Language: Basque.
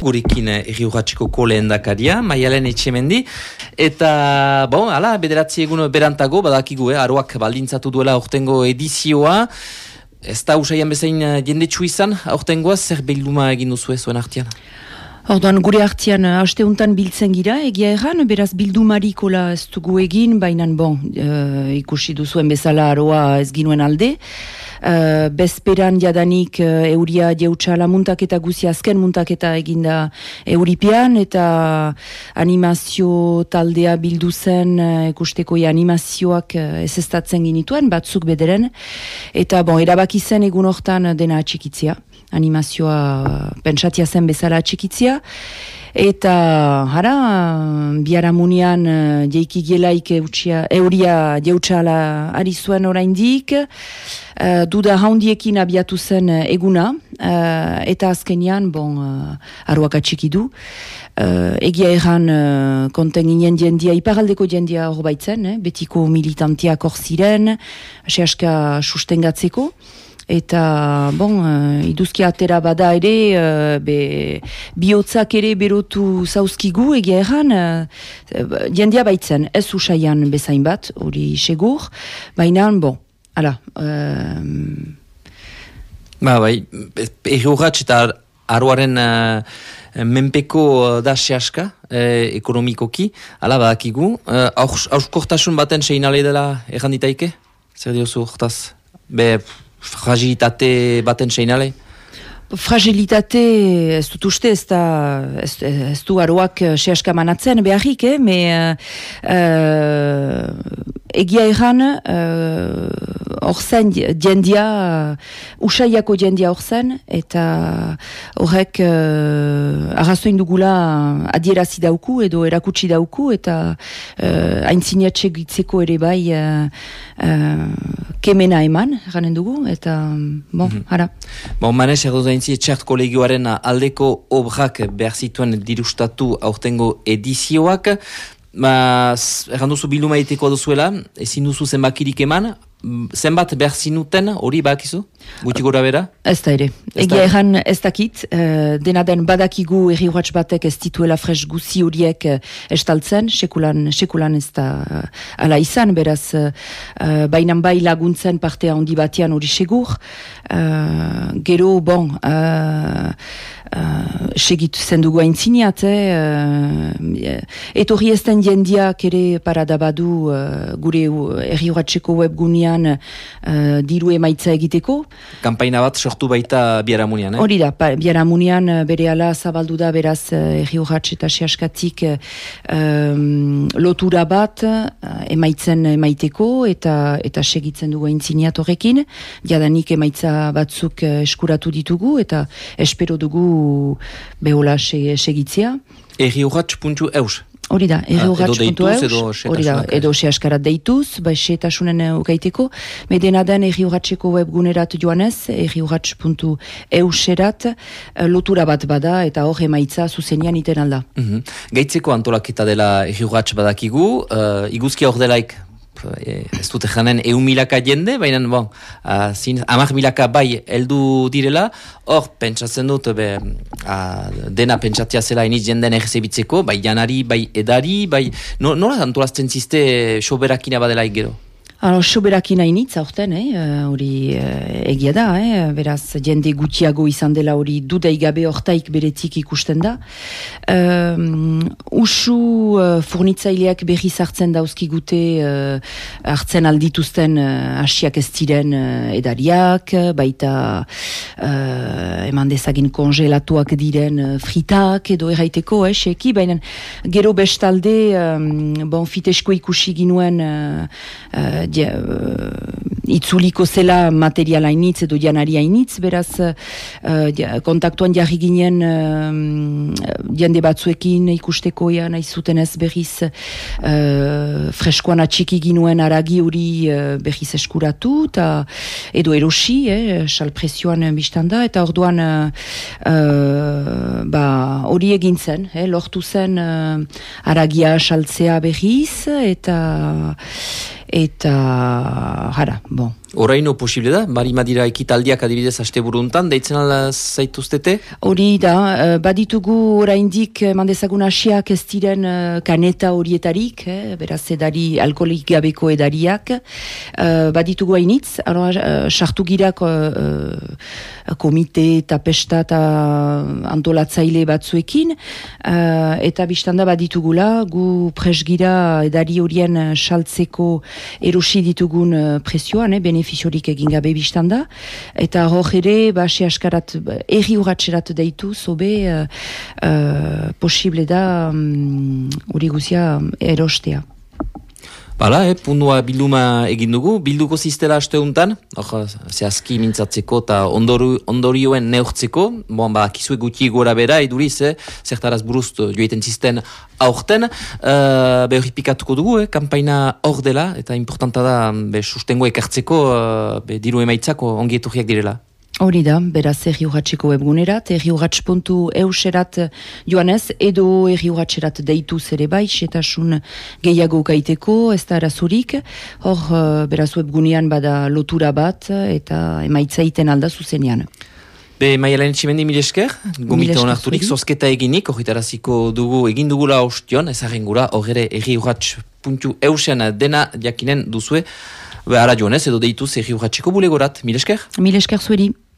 gurekin erri urratxiko koleen dakaria, maialen etxemendi, eta, bon, ala, bederatzi egun berantago, badakigu, eh, aroak baldintzatu duela ortengo edizioa, ez da usaian bezain jende izan, ortengoa, zer behilduma egin duzu zuen artian? Orduan, gure hartian haste untan biltzen gira, egia erran, beraz bildu marikola ez dugu egin, baina bon, ikusi duzuen bezala aroa ez ginuen alde. Uh, bezperan jadanik euria jeutsa muntak eta guzi azken muntak eta eginda euripian eta animazio taldea bildu zen ikusteko animazioak uh, ez estatzen ginituen, batzuk bederen eta bon, erabaki zen egun hortan dena atxikitzia animazioa pentsatia zen bezala atxikitzia eta jara biaramunian uh, jeiki gelaik euria jeutsa ari zuen oraindik uh, duda haundiekin abiatu zen eguna, uh, eta azkenian, bon, uh, arruak atxikidu. Uh, egia erran uh, konten ginen jendia, iparaldeko jendia hor baitzen, eh? betiko militantiak hor ziren, sehaska sustengatzeko. Eta, bon, uh, iduzki atera bada ere, uh, be, bihotzak ere berotu zauzkigu, egia erran, uh, jendia baitzen, ez usaian bezain bat, hori segur, baina, bon, Hala. Um... Ba, bai, errogatz eta aruaren uh, menpeko uh, da sehaska, uh, ekonomikoki, hala badakigu. Uh, Auskortasun baten seinale dela erranditaike? Zer diozu, hortaz? Be, fragilitate baten seinale? Fragilitate, ez dut uste, ez, da, ez, ez du aroak sehaska manatzen beharrik, eh? Me, uh, egia erran, hor zen jendia, uh, usaiako jendia hor zen, eta horrek uh, arrazoin dugula adierazi dauku edo erakutsi dauku, eta uh, haintzinatxe gitzeko ere bai uh, uh, kemena eman, ganen dugu, eta bon, mm -hmm. ara. Bon, manez, erdo zaintzi, txart kolegioaren aldeko obrak behar zituen dirustatu aurtengo edizioak, Ba, erran duzu bildu maiteko duzuela, ezin duzu zenbakirik eman, zenbat behar zinuten hori bakizu? Guti gora bera? Ez da ere. Egia erran ez dakit, uh, dena den badakigu erri batek ez dituela fres guzi horiek uh, estaltzen, sekulan, sekulan ez da uh, ala izan, beraz, uh, bainan bai laguntzen partea handi batean hori segur. Uh, gero, bon, uh, uh, segitu zendugu hain ziniat, eh? uh, etorri ez den jendiak ere paradabadu uh, gure erri urratxeko webgunean uh, diru emaitza egiteko, Kampaina bat sortu baita biaramunian, eh? Hori da, biaramunian eh, bere ala zabaldu da beraz eh, erri urratx eta sehaskatik um, lotura bat emaitzen emaiteko eta eta segitzen dugu aintziniat horrekin. Jadanik emaitza batzuk eskuratu ditugu eta espero dugu behola segitzea. Erri urratx.eus Hori da, edo ah, hori da, edo sehaskarat deituz, bai seetasunen ukaiteko, medena den erri webgunerat joanez, erri urratx.euserat, eh, lotura bat bada, eta hor emaitza zuzenian iten alda. Mm -hmm. Gaitzeko antolaketa dela erri badakigu, uh, iguzkia hor delaik e, ez dute janen eun milaka jende, baina bon, amak milaka bai heldu direla, hor pentsatzen dut be, a, dena pentsatia zela iniz jenden errezebitzeko, bai janari, bai edari, bai nola antolazten ziste soberakina badela gero? Ano, soberakin hainitz, aurten, eh, eh? hori eh, egia da, eh? beraz, jende gutiago izan dela hori dudaigabe hortaik beretik ikusten da. Um, usu uh, furnitzaileak berri zartzen dauzkigute uh, hartzen aldituzten uh, asiak ez diren edariak, baita uh, eman dezagin kongelatuak diren uh, fritak edo erraiteko, eh, seki, baina gero bestalde, um, bon, fitesko ikusi ginuen uh, die, uh, itzuliko zela materiala initz edo janari initz, beraz uh, kontaktuan jarri ginen uh, jende batzuekin ikusteko ja nahi zuten ez berriz uh, freskoan atxiki ginuen aragi hori uh, berriz eskuratu eta edo erosi, eh, salpresioan biztanda, eta orduan uh, ba, hori egin zen, eh, lortu zen uh, aragia saltzea berriz, eta eta jara, bon, Horaino posible da, bari madira ekitaldiak adibidez haste buruntan, deitzen ala zaituztete? Hori da, uh, baditugu oraindik eh, mandezagun asiak ez diren uh, kaneta horietarik, eh, beraz edari alkoholik gabeko edariak, uh, baditugu hainitz, sartu uh, girak komite eta pesta eta antolatzaile batzuekin, uh, eta biztanda baditugula, gu presgira edari horien saltzeko erosi ditugun uh, presioan, eh, beneficiorik egin gabe biztan da. Eta hor ere, ba, askarat, erri urratxerat deitu, zobe, uh, posible da um, guzia erostea. Bala, eh, pundua bilduma egin dugu, bilduko ziztela asteuntan, hor, zehazki mintzatzeko eta ondorioen neurtzeko, bon, ba, kizue guti gora bera, eduriz, eh, zertaraz buruz joiten zisten aurten, uh, be hori pikatuko dugu, eh, kampaina hor dela, eta importanta da, be, sustengo ekartzeko, uh, be, diru emaitzako ongieturriak direla. Hori da, beraz erriugatxeko webgunerat, erriugatx.euserat joanez, edo erriugatxerat deitu zere bai, setasun gehiago gaiteko, ez da arazurik, hor eh, beraz webgunean bada lotura bat, eta emaitzaiten alda zuzenean. Be, maialen tximendi mil esker, gomita honarturik, zozketa eginik, horretaraziko dugu, egin dugula ostion, ezaren gura, horre erriugatx.eusean dena jakinen duzue, Ara joan ez, edo deitu zerri urratxeko bulegorat, mil esker? Mil esker zueri.